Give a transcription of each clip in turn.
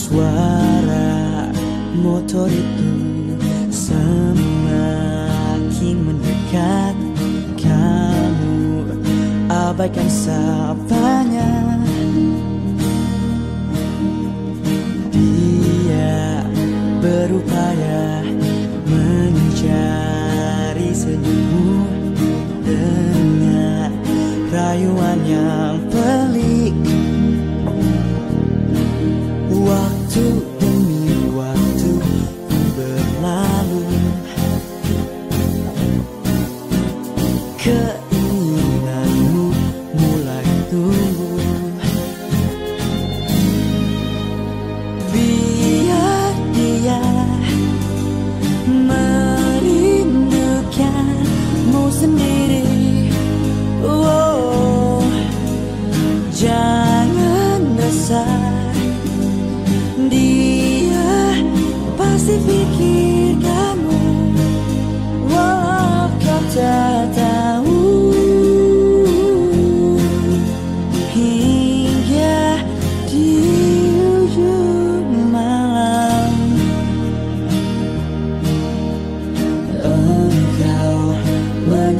Suara motor itu semakin mendekat. Kamu abaikan sapanya Dia berupaya mencari senyummu Dengan rayuan yang should.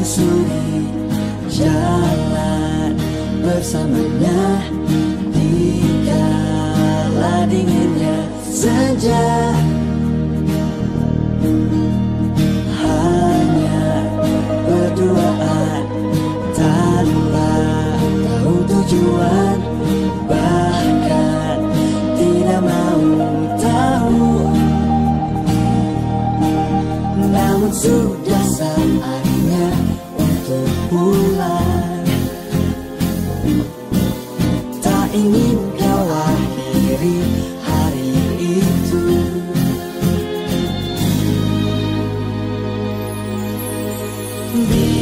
Menyusuri jalan bersamanya Di kala dinginnya senja Hanya berduaan tanpa tahu tujuan Bahkan tidak mau tahu. Namun sudah saatnya Tak ingin kau akhiri hari itu. Biar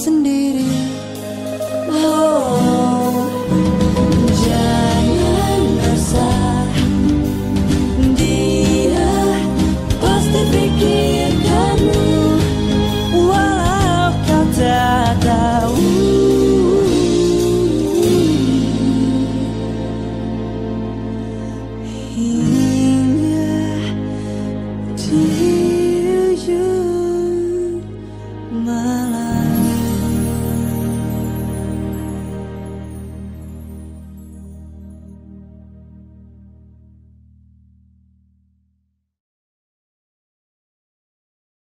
sendiri. Oh jangan resah dia pasti pikirkanmu walau kau tak tahu.